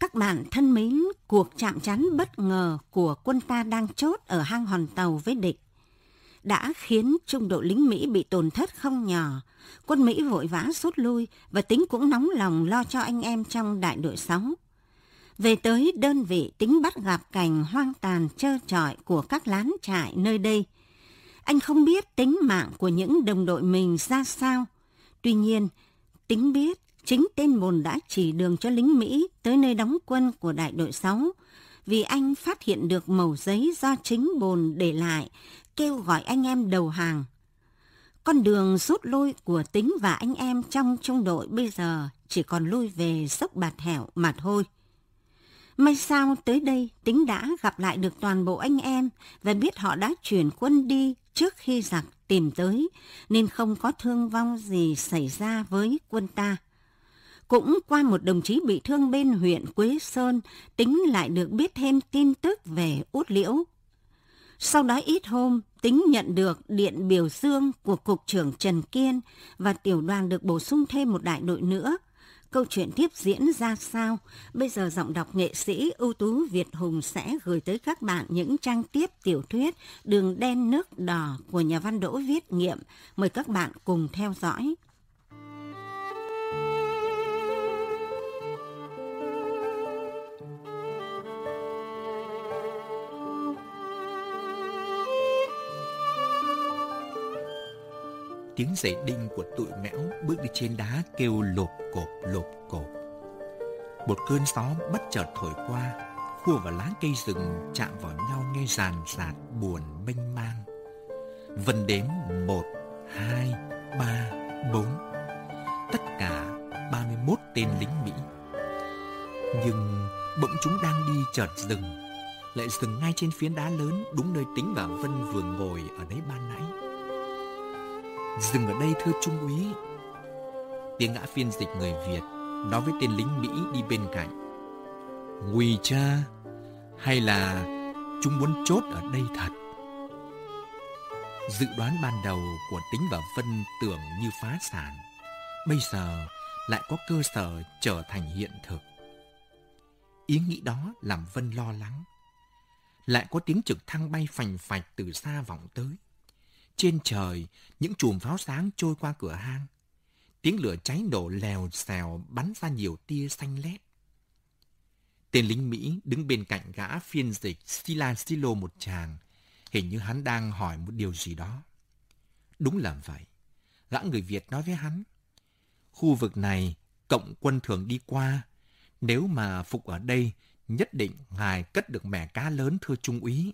Các bạn thân mến, cuộc chạm trán bất ngờ của quân ta đang chốt ở hang hòn tàu với địch đã khiến trung đội lính Mỹ bị tổn thất không nhỏ. Quân Mỹ vội vã rút lui và tính cũng nóng lòng lo cho anh em trong đại đội 6. Về tới đơn vị tính bắt gặp cảnh hoang tàn trơ trọi của các lán trại nơi đây. Anh không biết tính mạng của những đồng đội mình ra sao. Tuy nhiên, tính biết chính tên bồn đã chỉ đường cho lính Mỹ tới nơi đóng quân của đại đội 6 vì anh phát hiện được mẩu giấy do chính bồn để lại, kêu gọi anh em đầu hàng. Con đường rút lui của tính và anh em trong trung đội bây giờ chỉ còn lui về dốc bạt hẻo mà thôi. May sao tới đây tính đã gặp lại được toàn bộ anh em và biết họ đã chuyển quân đi trước khi giặc tìm tới, nên không có thương vong gì xảy ra với quân ta. Cũng qua một đồng chí bị thương bên huyện Quế Sơn, tính lại được biết thêm tin tức về út liễu. Sau đó ít hôm, tính nhận được điện biểu dương của Cục trưởng Trần Kiên và tiểu đoàn được bổ sung thêm một đại đội nữa. Câu chuyện tiếp diễn ra sao? Bây giờ giọng đọc nghệ sĩ ưu tú Việt Hùng sẽ gửi tới các bạn những trang tiếp tiểu thuyết Đường đen nước đỏ của nhà văn Đỗ Viết Nghiệm. Mời các bạn cùng theo dõi. Tiếng giày đinh của tụi mẽo bước đi trên đá kêu lộp cộp lộp cộp. Một cơn gió bất chợt thổi qua, khua vào lá cây rừng chạm vào nhau nghe ràn rạt buồn mênh mang. Vân đếm một, hai, ba, bốn. Tất cả ba mươi 31 tên lính Mỹ. Nhưng bỗng chúng đang đi chợt dừng, lại dừng ngay trên phiến đá lớn đúng nơi Tính và Vân vừa ngồi ở đấy ban nãy. Dừng ở đây thưa Trung úy. Tiếng ngã phiên dịch người Việt nói với tên lính Mỹ đi bên cạnh. Nguy cha, hay là chúng muốn chốt ở đây thật? Dự đoán ban đầu của Tính và Vân tưởng như phá sản. Bây giờ lại có cơ sở trở thành hiện thực. Ý nghĩ đó làm Vân lo lắng. Lại có tiếng trực thăng bay phành phạch từ xa vọng tới. Trên trời, những chùm pháo sáng trôi qua cửa hang. Tiếng lửa cháy nổ lèo xèo bắn ra nhiều tia xanh lét. Tên lính Mỹ đứng bên cạnh gã phiên dịch Sila Silo một chàng. Hình như hắn đang hỏi một điều gì đó. Đúng là vậy. Gã người Việt nói với hắn. Khu vực này, cộng quân thường đi qua. Nếu mà phục ở đây, nhất định ngài cất được mẻ cá lớn thưa trung úy.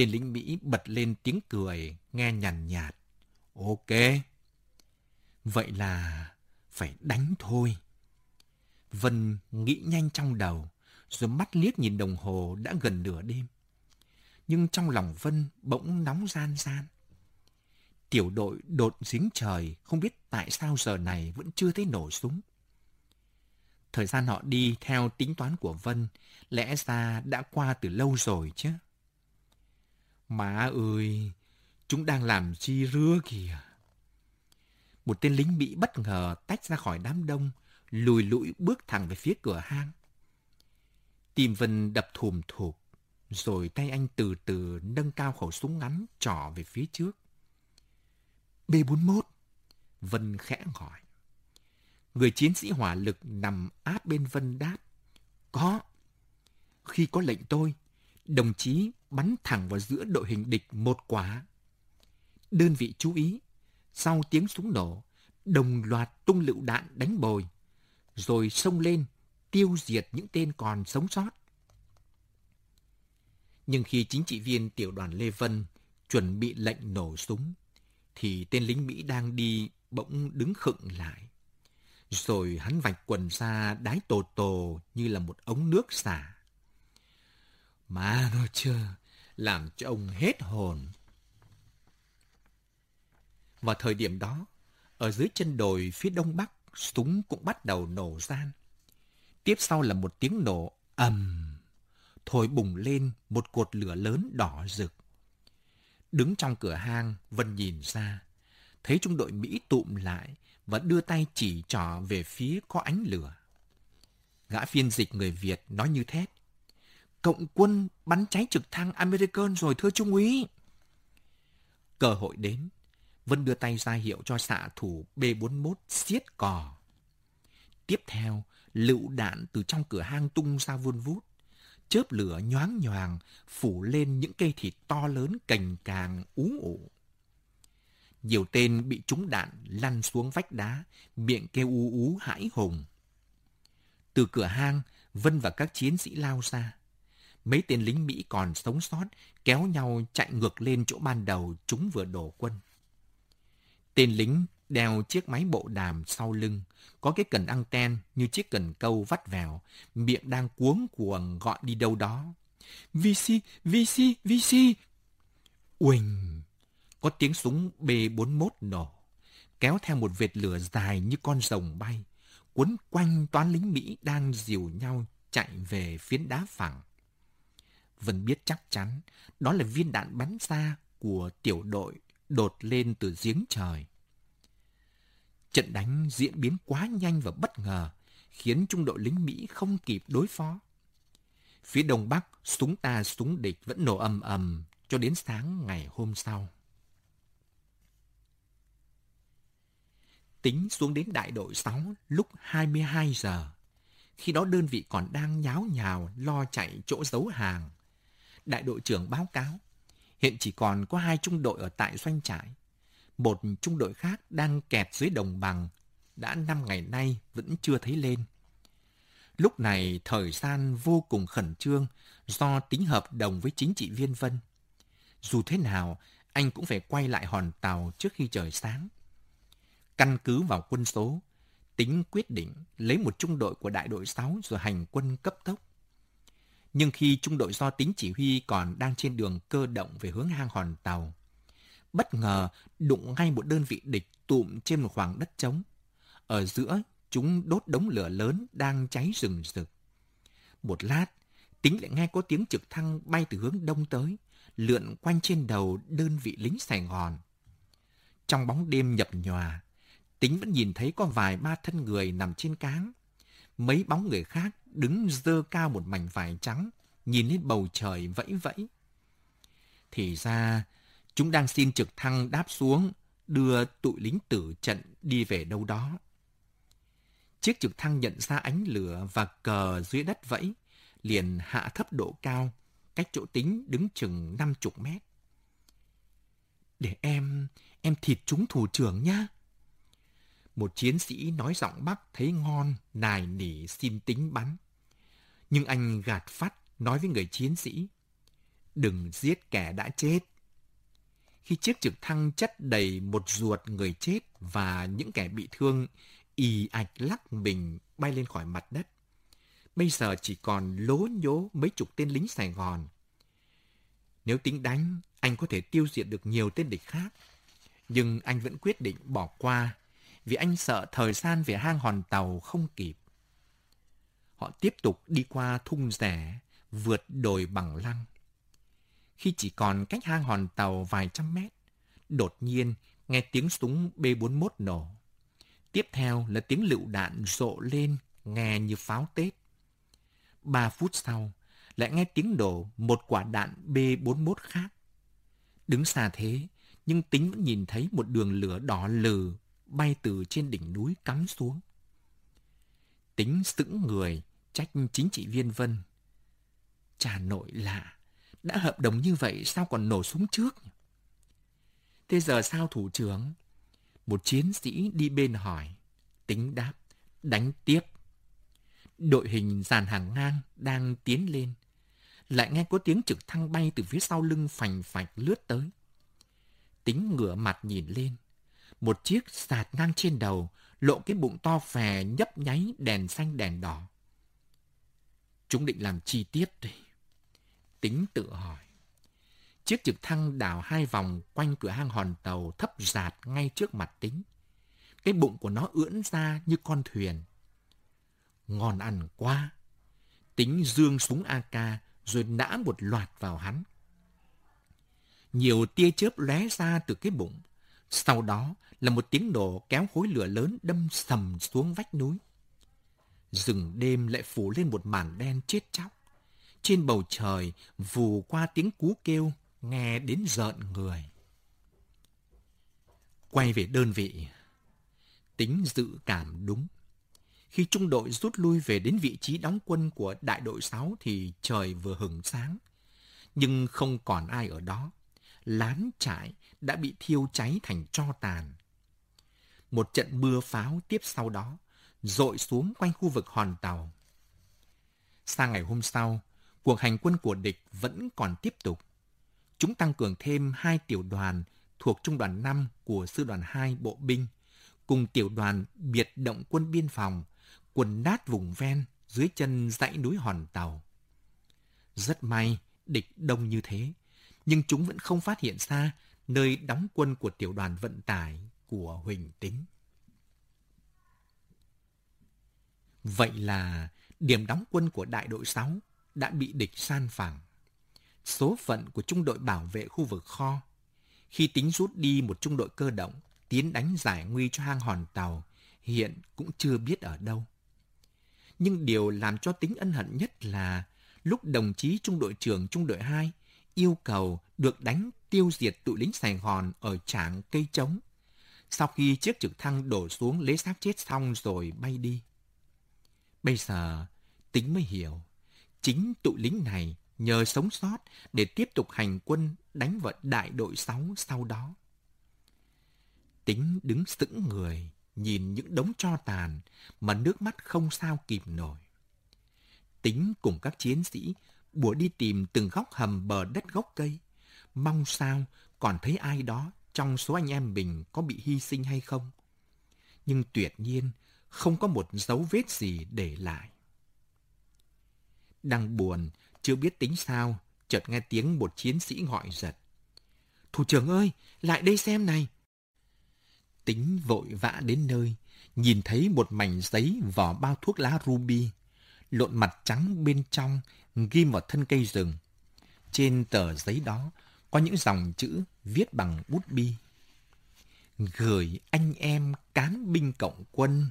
Tên lính Mỹ bật lên tiếng cười, nghe nhàn nhạt. Ok. Vậy là phải đánh thôi. Vân nghĩ nhanh trong đầu, rồi mắt liếc nhìn đồng hồ đã gần nửa đêm. Nhưng trong lòng Vân bỗng nóng gian gian. Tiểu đội đột dính trời, không biết tại sao giờ này vẫn chưa thấy nổ súng. Thời gian họ đi theo tính toán của Vân, lẽ ra đã qua từ lâu rồi chứ. Má ơi, chúng đang làm chi rứa kìa. Một tên lính Mỹ bất ngờ tách ra khỏi đám đông, lùi lũi bước thẳng về phía cửa hang. Tim Vân đập thùm thụp, rồi tay anh từ từ nâng cao khẩu súng ngắn trỏ về phía trước. B-41, Vân khẽ gọi. Người chiến sĩ hỏa lực nằm áp bên Vân đáp. Có. Khi có lệnh tôi, đồng chí bắn thẳng vào giữa đội hình địch một quả. Đơn vị chú ý, sau tiếng súng nổ, đồng loạt tung lựu đạn đánh bồi, rồi xông lên tiêu diệt những tên còn sống sót. Nhưng khi chính trị viên tiểu đoàn Lê Vân chuẩn bị lệnh nổ súng, thì tên lính Mỹ đang đi bỗng đứng khựng lại. Rồi hắn vạch quần ra đái tổ tổ như là một ống nước xả. Mà nó chưa, làm cho ông hết hồn. Vào thời điểm đó, ở dưới chân đồi phía đông bắc, súng cũng bắt đầu nổ gian. Tiếp sau là một tiếng nổ ầm, thổi bùng lên một cột lửa lớn đỏ rực. Đứng trong cửa hang, Vân nhìn ra, thấy trung đội Mỹ tụm lại và đưa tay chỉ trỏ về phía có ánh lửa. Gã phiên dịch người Việt nói như thế. Cộng quân bắn cháy trực thăng American rồi thưa Trung úy. Cơ hội đến, Vân đưa tay ra hiệu cho xạ thủ B-41 siết cò. Tiếp theo, lựu đạn từ trong cửa hang tung ra vun vút. Chớp lửa nhoáng nhoàng phủ lên những cây thịt to lớn cành càng ú ủ. Nhiều tên bị trúng đạn lăn xuống vách đá, miệng kêu ú ú hãi hùng. Từ cửa hang, Vân và các chiến sĩ lao ra. Mấy tên lính Mỹ còn sống sót, kéo nhau chạy ngược lên chỗ ban đầu chúng vừa đổ quân. Tên lính đeo chiếc máy bộ đàm sau lưng, có cái cần anten như chiếc cần câu vắt vào, miệng đang cuống cuồng gọi đi đâu đó. VC, VC, VC. Uỳnh, có tiếng súng B-41 nổ, kéo theo một vệt lửa dài như con rồng bay, quấn quanh toán lính Mỹ đang dìu nhau chạy về phiến đá phẳng. Vân biết chắc chắn đó là viên đạn bắn ra của tiểu đội đột lên từ giếng trời. Trận đánh diễn biến quá nhanh và bất ngờ, khiến trung đội lính Mỹ không kịp đối phó. Phía đông bắc, súng ta súng địch vẫn nổ ầm ầm cho đến sáng ngày hôm sau. Tính xuống đến đại đội 6 lúc 22 giờ. Khi đó đơn vị còn đang nháo nhào lo chạy chỗ giấu hàng. Đại đội trưởng báo cáo, hiện chỉ còn có hai trung đội ở tại doanh trại một trung đội khác đang kẹt dưới đồng bằng, đã năm ngày nay vẫn chưa thấy lên. Lúc này thời gian vô cùng khẩn trương do tính hợp đồng với chính trị viên Vân. Dù thế nào, anh cũng phải quay lại hòn tàu trước khi trời sáng. Căn cứ vào quân số, tính quyết định lấy một trung đội của đại đội 6 rồi hành quân cấp tốc. Nhưng khi trung đội do tính chỉ huy còn đang trên đường cơ động về hướng hang hòn tàu, bất ngờ đụng ngay một đơn vị địch tụm trên một khoảng đất trống. Ở giữa, chúng đốt đống lửa lớn đang cháy rừng rực. Một lát, tính lại nghe có tiếng trực thăng bay từ hướng đông tới, lượn quanh trên đầu đơn vị lính Sài Gòn. Trong bóng đêm nhập nhòa, tính vẫn nhìn thấy có vài ba thân người nằm trên cáng. Mấy bóng người khác đứng dơ cao một mảnh vải trắng, nhìn lên bầu trời vẫy vẫy. Thì ra, Chúng đang xin trực thăng đáp xuống, đưa tụi lính tử trận đi về đâu đó. Chiếc trực thăng nhận ra ánh lửa và cờ dưới đất vẫy, liền hạ thấp độ cao, cách chỗ tính đứng chừng 50 mét. Để em, em thịt chúng thủ trưởng nhá. Một chiến sĩ nói giọng Bắc thấy ngon, nài nỉ xin tính bắn. Nhưng anh gạt phát nói với người chiến sĩ, đừng giết kẻ đã chết khi chiếc trực thăng chất đầy một ruột người chết và những kẻ bị thương ì ạch lắc mình bay lên khỏi mặt đất. Bây giờ chỉ còn lố nhố mấy chục tên lính Sài Gòn. Nếu tính đánh, anh có thể tiêu diệt được nhiều tên địch khác. Nhưng anh vẫn quyết định bỏ qua vì anh sợ thời gian về hang hòn tàu không kịp. Họ tiếp tục đi qua thung rẻ, vượt đồi bằng lăng khi chỉ còn cách hang hòn tàu vài trăm mét. Đột nhiên, nghe tiếng súng B-41 nổ. Tiếp theo là tiếng lựu đạn rộ lên, nghe như pháo Tết. Ba phút sau, lại nghe tiếng đổ một quả đạn B-41 khác. Đứng xa thế, nhưng tính vẫn nhìn thấy một đường lửa đỏ lừ bay từ trên đỉnh núi cắm xuống. Tính sững người, trách chính trị viên Vân. Cha nội lạ, đã hợp đồng như vậy sao còn nổ súng trước? Thế giờ sao thủ trưởng? Một chiến sĩ đi bên hỏi. Tính đáp, đánh tiếp. Đội hình dàn hàng ngang đang tiến lên. Lại nghe có tiếng trực thăng bay từ phía sau lưng phành phạch lướt tới. Tính ngửa mặt nhìn lên. Một chiếc sạt ngang trên đầu, lộ cái bụng to phè nhấp nháy đèn xanh đèn đỏ. Chúng định làm chi tiết đây. Tính tự hỏi. Chiếc trực thăng đảo hai vòng quanh cửa hang hòn tàu thấp giạt ngay trước mặt tính. Cái bụng của nó ưỡn ra như con thuyền. Ngon ăn quá. Tính dương súng AK rồi nã một loạt vào hắn. Nhiều tia chớp lóe ra từ cái bụng. Sau đó là một tiếng nổ kéo khối lửa lớn đâm sầm xuống vách núi. rừng đêm lại phủ lên một màn đen chết chóc. Trên bầu trời vù qua tiếng cú kêu nghe đến rợn người. Quay về đơn vị, tính dự cảm đúng. Khi trung đội rút lui về đến vị trí đóng quân của đại đội 6 thì trời vừa hừng sáng. Nhưng không còn ai ở đó. Lán trại đã bị thiêu cháy thành tro tàn. Một trận mưa pháo tiếp sau đó dội xuống quanh khu vực hòn tàu. Sang ngày hôm sau, cuộc hành quân của địch vẫn còn tiếp tục. Chúng tăng cường thêm hai tiểu đoàn thuộc Trung đoàn 5 của Sư đoàn 2 Bộ binh, cùng tiểu đoàn biệt động quân biên phòng, quần đát vùng ven dưới chân dãy núi Hòn Tàu. Rất may, địch đông như thế, nhưng chúng vẫn không phát hiện ra nơi đóng quân của tiểu đoàn vận tải của Huỳnh Tính. Vậy là điểm đóng quân của đại đội 6 đã bị địch san phẳng. Số phận của trung đội bảo vệ khu vực kho, khi tính rút đi một trung đội cơ động tiến đánh giải nguy cho hang hòn tàu, hiện cũng chưa biết ở đâu. Nhưng điều làm cho tính ân hận nhất là lúc đồng chí trung đội trưởng trung đội 2 yêu cầu được đánh tiêu diệt tụi lính Sài Gòn ở trảng cây trống. Sau khi chiếc trực thăng đổ xuống lấy xác chết xong rồi bay đi. Bây giờ, tính mới hiểu. Chính tụi lính này nhờ sống sót để tiếp tục hành quân đánh vào đại đội 6 sau đó. Tính đứng sững người, nhìn những đống tro tàn mà nước mắt không sao kịp nổi. Tính cùng các chiến sĩ bùa đi tìm từng góc hầm bờ đất gốc cây, mong sao còn thấy ai đó trong số anh em mình có bị hy sinh hay không. Nhưng tuyệt nhiên không có một dấu vết gì để lại. Đang buồn, chưa biết tính sao, chợt nghe tiếng một chiến sĩ gọi giật. Thủ trưởng ơi, lại đây xem này. Tính vội vã đến nơi, nhìn thấy một mảnh giấy vỏ bao thuốc lá ruby, lộn mặt trắng bên trong, ghim vào thân cây rừng. Trên tờ giấy đó có những dòng chữ viết bằng bút bi. Gửi anh em cán binh cộng quân.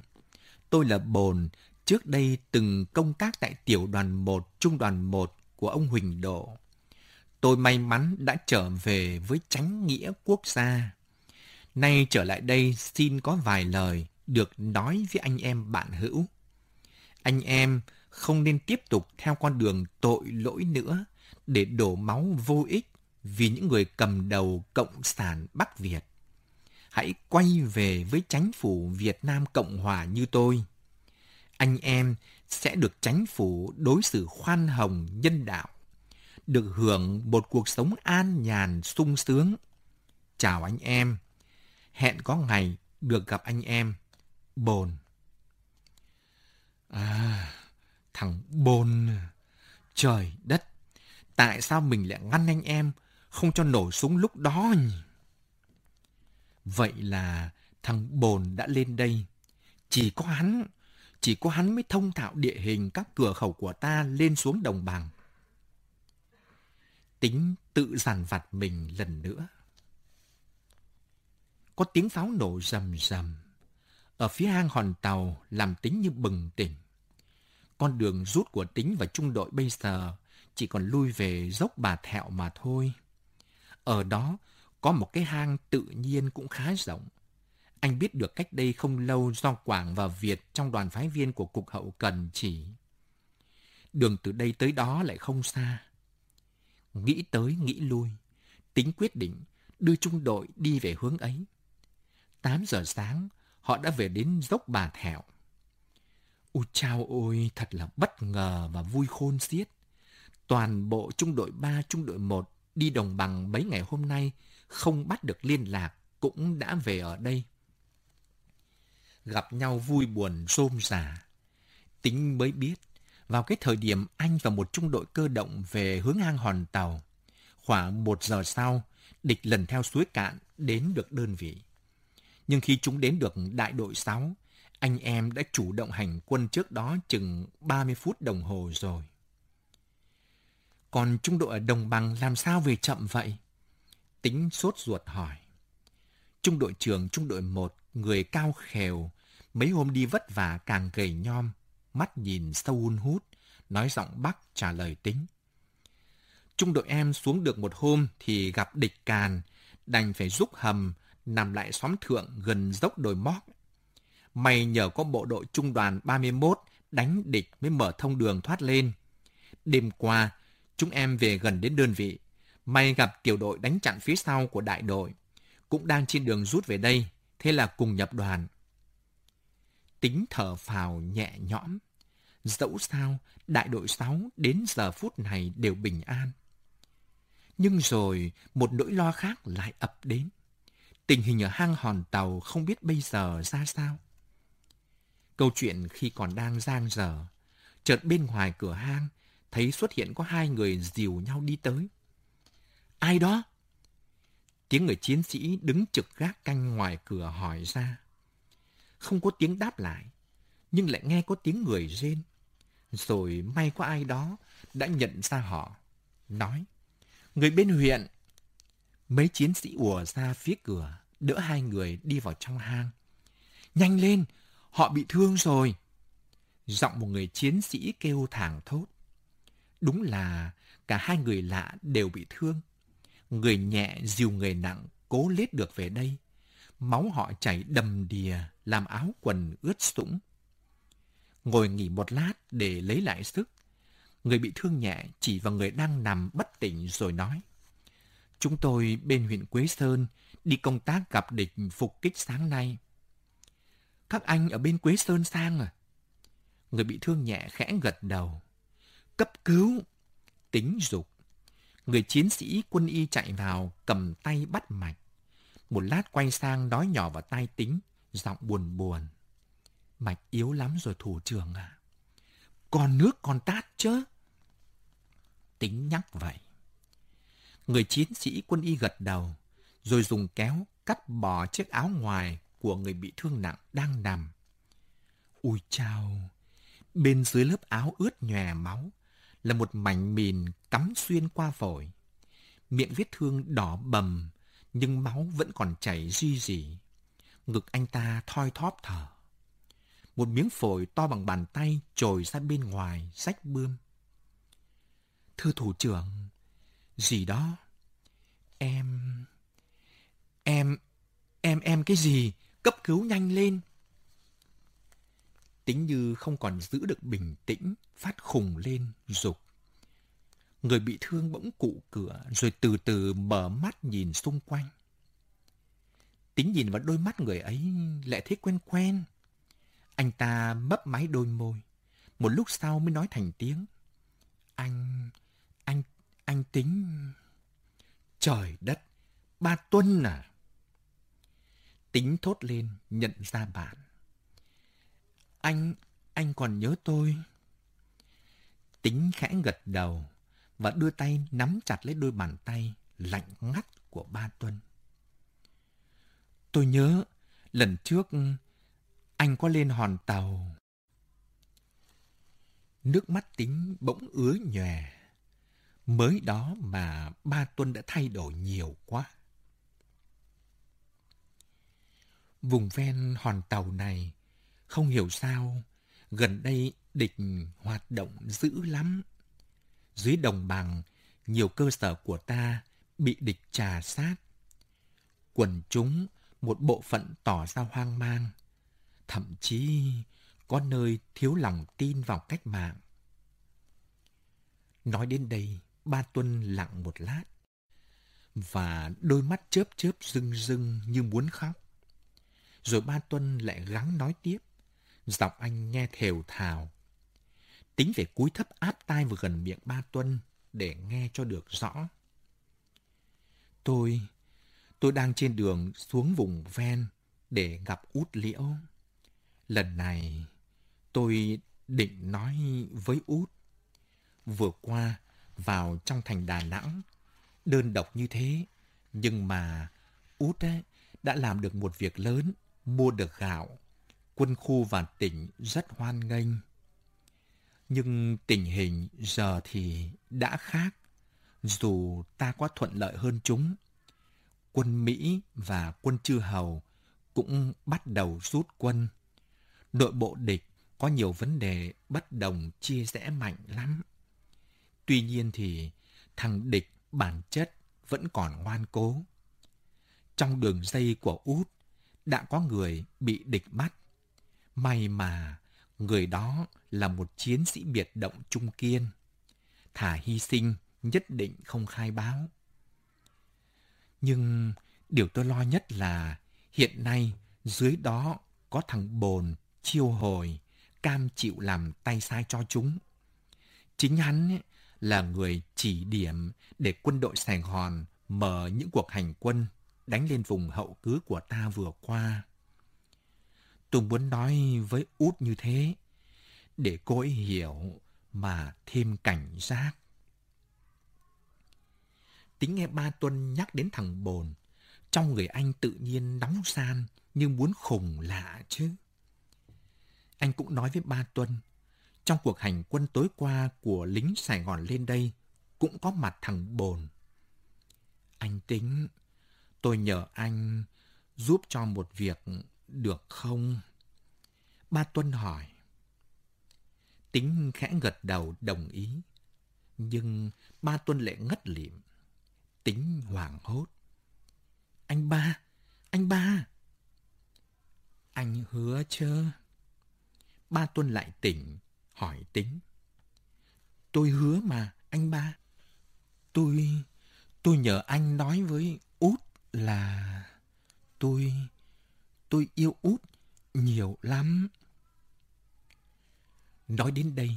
Tôi là Bồn, trước đây từng công tác tại tiểu đoàn 1, trung đoàn 1 của ông Huỳnh Độ. Tôi may mắn đã trở về với chánh nghĩa quốc gia. Nay trở lại đây xin có vài lời được nói với anh em bạn hữu. Anh em không nên tiếp tục theo con đường tội lỗi nữa để đổ máu vô ích vì những người cầm đầu Cộng sản Bắc Việt. Hãy quay về với chánh phủ Việt Nam Cộng Hòa như tôi. Anh em sẽ được chánh phủ đối xử khoan hồng nhân đạo, được hưởng một cuộc sống an nhàn sung sướng. Chào anh em, hẹn có ngày được gặp anh em. Bồn. À, thằng Bồn, trời đất, tại sao mình lại ngăn anh em không cho nổ súng lúc đó nhỉ? Vậy là thằng Bồn đã lên đây. Chỉ có hắn chỉ có hắn mới thông thạo địa hình các cửa khẩu của ta lên xuống đồng bằng. Tính tự giàn vặt mình lần nữa. Có tiếng pháo nổ rầm rầm. Ở phía hang hòn tàu làm tính như bừng tỉnh. Con đường rút của tính và trung đội bây giờ chỉ còn lui về dốc bà thẹo mà thôi. Ở đó có một cái hang tự nhiên cũng khá rộng anh biết được cách đây không lâu do Quảng và Việt trong đoàn phái viên của Cục Hậu Cần chỉ. Đường từ đây tới đó lại không xa. Nghĩ tới nghĩ lui, tính quyết định đưa trung đội đi về hướng ấy. 8 giờ sáng, họ đã về đến dốc bà thẹo. Ôi chao ôi, thật là bất ngờ và vui khôn xiết. Toàn bộ trung đội 3, trung đội 1 đi đồng bằng mấy ngày hôm nay không bắt được liên lạc cũng đã về ở đây gặp nhau vui buồn rôm rả. Tính mới biết, vào cái thời điểm anh và một trung đội cơ động về hướng hang hòn tàu, khoảng một giờ sau, địch lần theo suối cạn đến được đơn vị. Nhưng khi chúng đến được đại đội 6, anh em đã chủ động hành quân trước đó chừng 30 phút đồng hồ rồi. Còn trung đội ở đồng bằng làm sao về chậm vậy? Tính sốt ruột hỏi. Trung đội trưởng trung đội 1, người cao khèo, mấy hôm đi vất vả càng gầy nhom, mắt nhìn sâu hun hút, nói giọng Bắc trả lời tính. Trung đội em xuống được một hôm thì gặp địch càn, đành phải rút hầm, nằm lại xóm thượng gần dốc đồi móc. May nhờ có bộ đội trung đoàn 31 đánh địch mới mở thông đường thoát lên. Đêm qua, chúng em về gần đến đơn vị. May gặp tiểu đội đánh chặn phía sau của đại đội. Cũng đang trên đường rút về đây, thế là cùng nhập đoàn. Tính thở phào nhẹ nhõm. Dẫu sao, đại đội 6 đến giờ phút này đều bình an. Nhưng rồi một nỗi lo khác lại ập đến. Tình hình ở hang hòn tàu không biết bây giờ ra sao. Câu chuyện khi còn đang giang dở, chợt bên ngoài cửa hang thấy xuất hiện có hai người dìu nhau đi tới. Ai đó? Tiếng người chiến sĩ đứng trực gác canh ngoài cửa hỏi ra. Không có tiếng đáp lại, nhưng lại nghe có tiếng người rên. Rồi may có ai đó đã nhận ra họ, nói. Người bên huyện. Mấy chiến sĩ ùa ra phía cửa, đỡ hai người đi vào trong hang. Nhanh lên, họ bị thương rồi. Giọng một người chiến sĩ kêu thảng thốt. Đúng là cả hai người lạ đều bị thương. Người nhẹ dìu người nặng cố lết được về đây. Máu họ chảy đầm đìa, làm áo quần ướt sũng. Ngồi nghỉ một lát để lấy lại sức. Người bị thương nhẹ chỉ vào người đang nằm bất tỉnh rồi nói. Chúng tôi bên huyện Quế Sơn đi công tác gặp địch phục kích sáng nay. Các anh ở bên Quế Sơn sang à? Người bị thương nhẹ khẽ gật đầu. Cấp cứu! Tính dục. Người chiến sĩ quân y chạy vào, cầm tay bắt mạch. Một lát quay sang nói nhỏ vào tai tính, giọng buồn buồn. Mạch yếu lắm rồi thủ trưởng à. Còn nước còn tát chứ. Tính nhắc vậy. Người chiến sĩ quân y gật đầu, rồi dùng kéo cắt bỏ chiếc áo ngoài của người bị thương nặng đang nằm. Ui chao! Bên dưới lớp áo ướt nhòe máu là một mảnh mìn cắm xuyên qua phổi. Miệng vết thương đỏ bầm, nhưng máu vẫn còn chảy ri dị. Ngực anh ta thoi thóp thở. Một miếng phổi to bằng bàn tay trồi ra bên ngoài, rách bươm. Thưa thủ trưởng, gì đó? Em... Em... Em em cái gì? Cấp cứu nhanh lên. Tính như không còn giữ được bình tĩnh, phát khùng lên, dục. Người bị thương bỗng cụ cửa rồi từ từ mở mắt nhìn xung quanh. Tính nhìn vào đôi mắt người ấy lại thấy quen quen. Anh ta mấp máy đôi môi. Một lúc sau mới nói thành tiếng. Anh, anh, anh tính... Trời đất, ba Tuân à? Tính thốt lên, nhận ra bạn. Anh, anh còn nhớ tôi. Tính khẽ gật đầu và đưa tay nắm chặt lấy đôi bàn tay lạnh ngắt của ba Tuân. Tôi nhớ lần trước anh có lên hòn tàu. Nước mắt tính bỗng ứa nhòe. Mới đó mà ba Tuân đã thay đổi nhiều quá. Vùng ven hòn tàu này, không hiểu sao, gần đây địch hoạt động dữ lắm. Dưới đồng bằng, nhiều cơ sở của ta bị địch trà sát. Quần chúng, một bộ phận tỏ ra hoang mang. Thậm chí có nơi thiếu lòng tin vào cách mạng. Nói đến đây, ba Tuân lặng một lát. Và đôi mắt chớp chớp rưng rưng như muốn khóc. Rồi ba Tuân lại gắng nói tiếp. Giọng anh nghe thều thào. Tính về cúi thấp áp tai vào gần miệng ba Tuân để nghe cho được rõ. Tôi, tôi đang trên đường xuống vùng ven để gặp út liễu. Lần này, tôi định nói với út. Vừa qua, vào trong thành Đà Nẵng, đơn độc như thế, nhưng mà út ấy đã làm được một việc lớn mua được gạo, quân khu và tỉnh rất hoan nghênh. Nhưng tình hình giờ thì đã khác, dù ta có thuận lợi hơn chúng. Quân Mỹ và quân chư hầu cũng bắt đầu rút quân. Nội bộ địch có nhiều vấn đề bất đồng chia rẽ mạnh lắm. Tuy nhiên thì thằng địch bản chất vẫn còn ngoan cố. Trong đường dây của út đã có người bị địch bắt. May mà người đó là một chiến sĩ biệt động trung kiên. Thả hy sinh nhất định không khai báo. Nhưng điều tôi lo nhất là hiện nay dưới đó có thằng bồn chiêu hồi, cam chịu làm tay sai cho chúng. Chính hắn là người chỉ điểm để quân đội Sài Gòn mở những cuộc hành quân đánh lên vùng hậu cứ của ta vừa qua. Tôi muốn nói với út như thế, để cô ấy hiểu mà thêm cảnh giác. Tính nghe ba Tuân nhắc đến thằng bồn, trong người anh tự nhiên nóng san như muốn khùng lạ chứ. Anh cũng nói với ba Tuân, trong cuộc hành quân tối qua của lính Sài Gòn lên đây, cũng có mặt thằng bồn. Anh tính, tôi nhờ anh giúp cho một việc được không? Ba Tuân hỏi. Tính khẽ gật đầu đồng ý. Nhưng ba Tuân lại ngất lịm. Tính hoảng hốt. Anh ba, anh ba. Anh hứa chớ. Ba Tuân lại tỉnh, hỏi tính. Tôi hứa mà, anh ba. Tôi, tôi nhờ anh nói với là tôi, tôi yêu út nhiều lắm. Nói đến đây,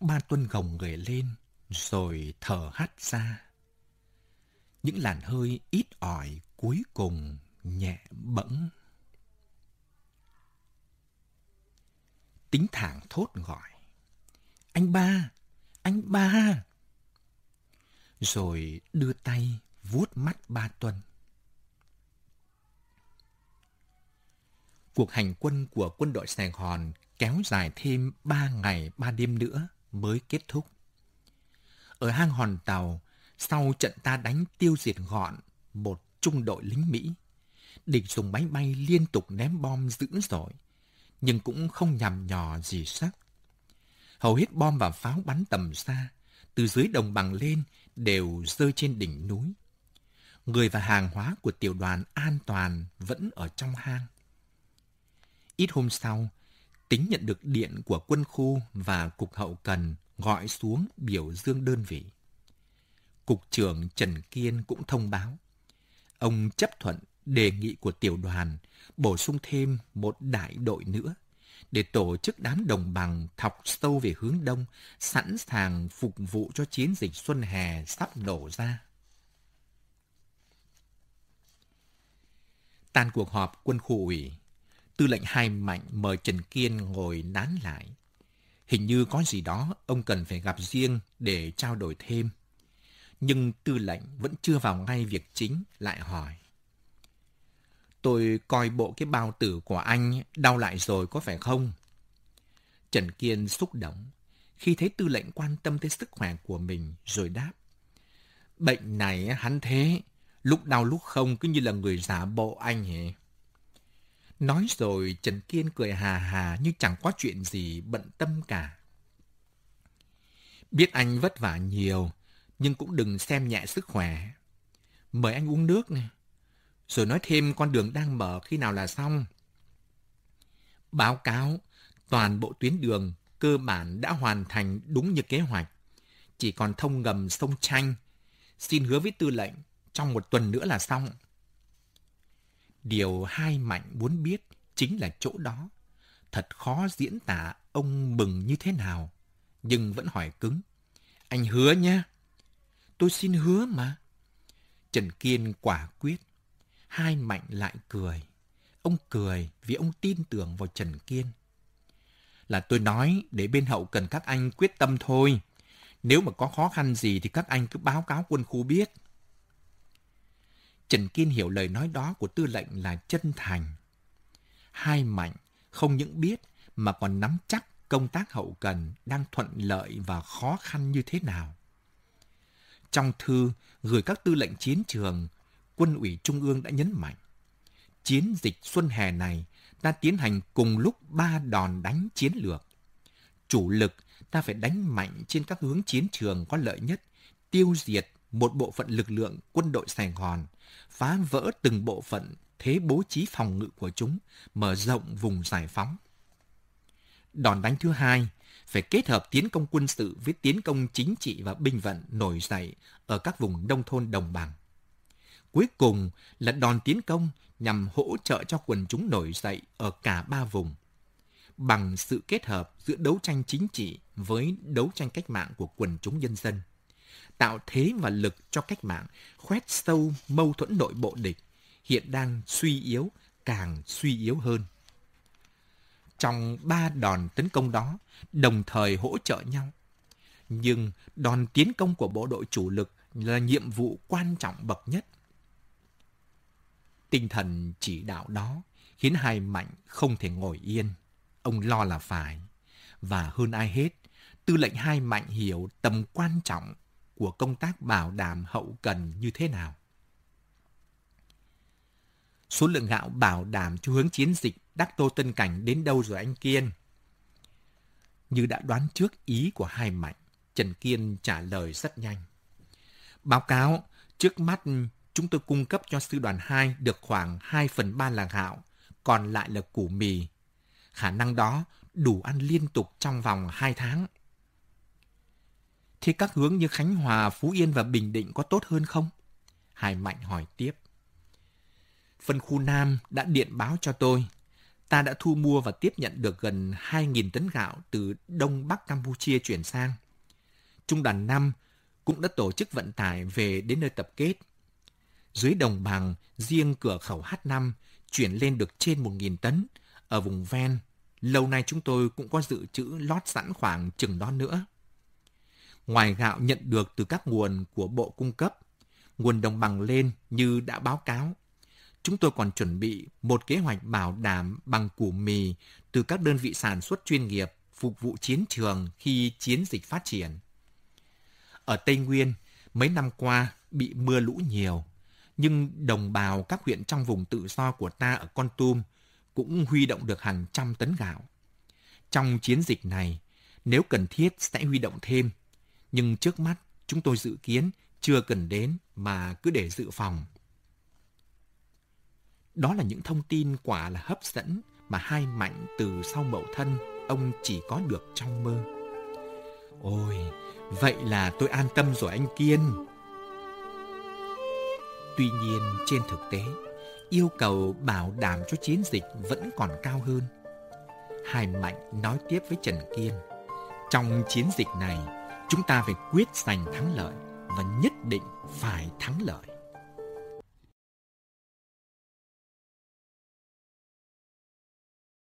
ba Tuân gồng người lên, rồi thở hắt ra. Những làn hơi ít ỏi cuối cùng nhẹ bẫng. Tính thẳng thốt gọi. Anh ba, anh ba. Rồi đưa tay vuốt mắt ba Tuân. Cuộc hành quân của quân đội Sài Gòn kéo dài thêm ba ngày ba đêm nữa mới kết thúc. Ở hang hòn tàu, sau trận ta đánh tiêu diệt gọn một trung đội lính Mỹ, địch dùng máy bay liên tục ném bom dữ dội, nhưng cũng không nhằm nhò gì sắc. Hầu hết bom và pháo bắn tầm xa, từ dưới đồng bằng lên đều rơi trên đỉnh núi. Người và hàng hóa của tiểu đoàn an toàn vẫn ở trong hang. Ít hôm sau, Tính nhận được điện của quân khu và cục hậu cần gọi xuống biểu dương đơn vị. Cục trưởng Trần Kiên cũng thông báo. Ông chấp thuận đề nghị của tiểu đoàn bổ sung thêm một đại đội nữa để tổ chức đám đồng bằng thọc sâu về hướng đông, sẵn sàng phục vụ cho chiến dịch xuân hè sắp nổ ra. Tan cuộc họp quân khu ủy, Tư lệnh hai mạnh mời Trần Kiên ngồi nán lại. Hình như có gì đó ông cần phải gặp riêng để trao đổi thêm. Nhưng tư lệnh vẫn chưa vào ngay việc chính, lại hỏi. Tôi coi bộ cái bao tử của anh đau lại rồi có phải không? Trần Kiên xúc động khi thấy tư lệnh quan tâm tới sức khỏe của mình rồi đáp. Bệnh này hắn thế, lúc đau lúc không cứ như là người giả bộ anh ấy. Nói rồi Trần Kiên cười hà hà như chẳng có chuyện gì bận tâm cả. Biết anh vất vả nhiều, nhưng cũng đừng xem nhẹ sức khỏe. Mời anh uống nước này. Rồi nói thêm con đường đang mở khi nào là xong. Báo cáo, toàn bộ tuyến đường cơ bản đã hoàn thành đúng như kế hoạch. Chỉ còn thông ngầm sông Chanh. Xin hứa với tư lệnh, trong một tuần nữa là xong. Điều hai Mạnh muốn biết chính là chỗ đó. Thật khó diễn tả ông mừng như thế nào, nhưng vẫn hỏi cứng. Anh hứa nha, Tôi xin hứa mà. Trần Kiên quả quyết. Hai Mạnh lại cười. Ông cười vì ông tin tưởng vào Trần Kiên. Là tôi nói để bên hậu cần các anh quyết tâm thôi. Nếu mà có khó khăn gì thì các anh cứ báo cáo quân khu biết. Trần Kiên hiểu lời nói đó của tư lệnh là chân thành. Hai Mạnh không những biết mà còn nắm chắc công tác hậu cần đang thuận lợi và khó khăn như thế nào. Trong thư gửi các tư lệnh chiến trường, quân ủy Trung ương đã nhấn mạnh. Chiến dịch xuân hè này ta tiến hành cùng lúc ba đòn đánh chiến lược. chủ lực ta phải đánh mạnh trên các hướng chiến trường có lợi nhất, tiêu diệt một bộ phận lực lượng quân đội Sài Gòn, phá vỡ từng bộ phận thế bố trí phòng ngự của chúng, mở rộng vùng giải phóng. Đòn đánh thứ hai phải kết hợp tiến công quân sự với tiến công chính trị và binh vận nổi dậy ở các vùng nông thôn đồng bằng. Cuối cùng là đòn tiến công nhằm hỗ trợ cho quần chúng nổi dậy ở cả ba vùng. Bằng sự kết hợp giữa đấu tranh chính trị với đấu tranh cách mạng của quần chúng nhân dân, tạo thế và lực cho cách mạng khoét sâu mâu thuẫn nội bộ địch, hiện đang suy yếu, càng suy yếu hơn. Trong ba đòn tấn công đó, đồng thời hỗ trợ nhau. Nhưng đòn tiến công của bộ đội chủ lực là nhiệm vụ quan trọng bậc nhất. Tinh thần chỉ đạo đó khiến hai mạnh không thể ngồi yên. Ông lo là phải. Và hơn ai hết, tư lệnh hai mạnh hiểu tầm quan trọng của công tác bảo đảm hậu cần như thế nào. Số lượng gạo bảo đảm cho hướng chiến dịch Đắc Tô Tân Cảnh đến đâu rồi anh Kiên? Như đã đoán trước ý của hai mạnh, Trần Kiên trả lời rất nhanh. Báo cáo, trước mắt chúng tôi cung cấp cho sư đoàn 2 được khoảng 2 phần 3 là gạo, còn lại là củ mì. Khả năng đó đủ ăn liên tục trong vòng 2 tháng. Thế các hướng như Khánh Hòa, Phú Yên và Bình Định có tốt hơn không? Hải Mạnh hỏi tiếp. Phân khu Nam đã điện báo cho tôi. Ta đã thu mua và tiếp nhận được gần 2.000 tấn gạo từ Đông Bắc Campuchia chuyển sang. Trung đoàn 5 cũng đã tổ chức vận tải về đến nơi tập kết. Dưới đồng bằng, riêng cửa khẩu H5 chuyển lên được trên 1.000 tấn. Ở vùng ven, lâu nay chúng tôi cũng có dự trữ lót sẵn khoảng chừng đó nữa. Ngoài gạo nhận được từ các nguồn của Bộ cung cấp, nguồn đồng bằng lên như đã báo cáo. Chúng tôi còn chuẩn bị một kế hoạch bảo đảm bằng củ mì từ các đơn vị sản xuất chuyên nghiệp phục vụ chiến trường khi chiến dịch phát triển. Ở Tây Nguyên, mấy năm qua bị mưa lũ nhiều, nhưng đồng bào các huyện trong vùng tự do của ta ở Con Tum cũng huy động được hàng trăm tấn gạo. Trong chiến dịch này, nếu cần thiết sẽ huy động thêm, nhưng trước mắt chúng tôi dự kiến chưa cần đến mà cứ để dự phòng. Đó là những thông tin quả là hấp dẫn mà hai mạnh từ sau mậu thân ông chỉ có được trong mơ. Ôi, vậy là tôi an tâm rồi anh Kiên. Tuy nhiên trên thực tế, yêu cầu bảo đảm cho chiến dịch vẫn còn cao hơn. Hai Mạnh nói tiếp với Trần Kiên, trong chiến dịch này, chúng ta phải quyết giành thắng lợi và nhất định phải thắng lợi.